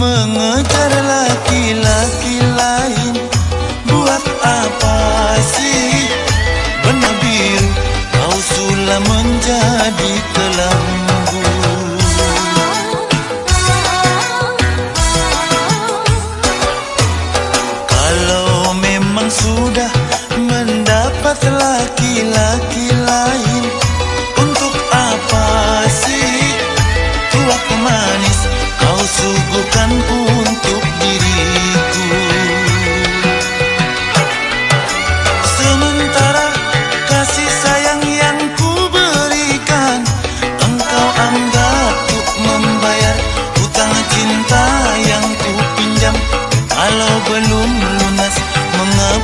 mengejar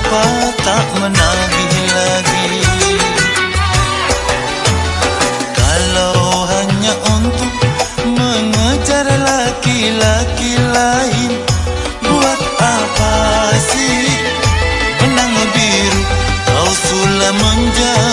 mengapa tak menagih lagi? Kalau hanya untuk mengejar laki-laki lain Buat apa sih? Benang biru Kau sudah menjadi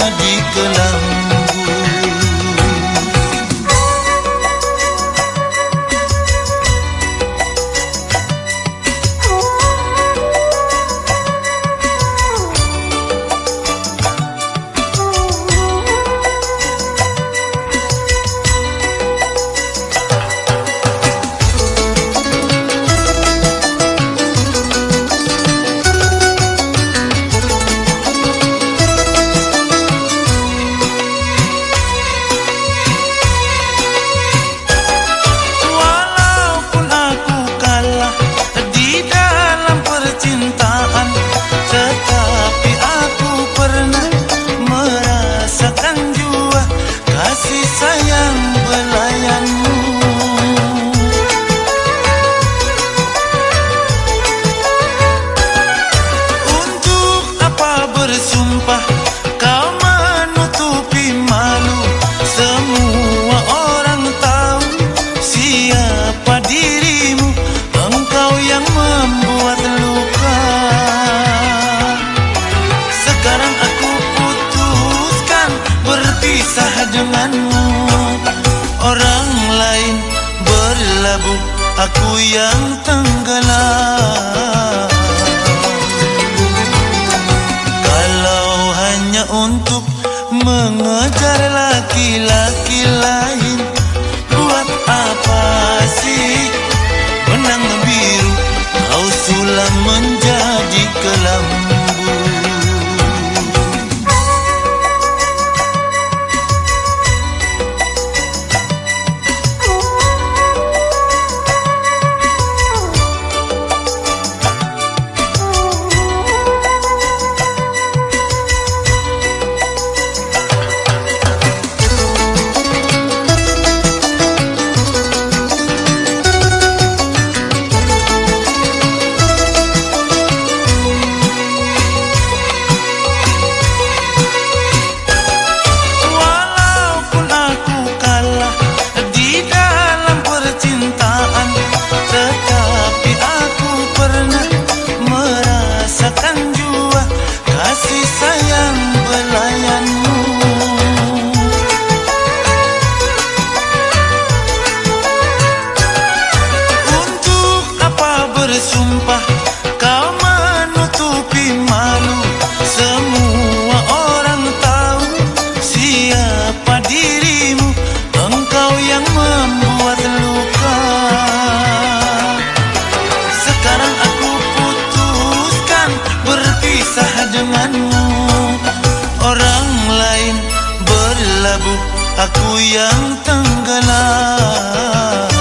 bersumpah kau menutupi malu. Semua orang tahu siapa dirimu Engkau yang membuat luka. Sekarang aku putuskan berpisah denganmu. Orang lain berlabuh Aku yang tenggelam bersumpah kau menutupi malu. Semua orang tahu siapa dirimu. Engkau yang membuat luka. Sekarang aku putuskan berpisah denganmu. Orang lain berlabuh Aku yang tenggelam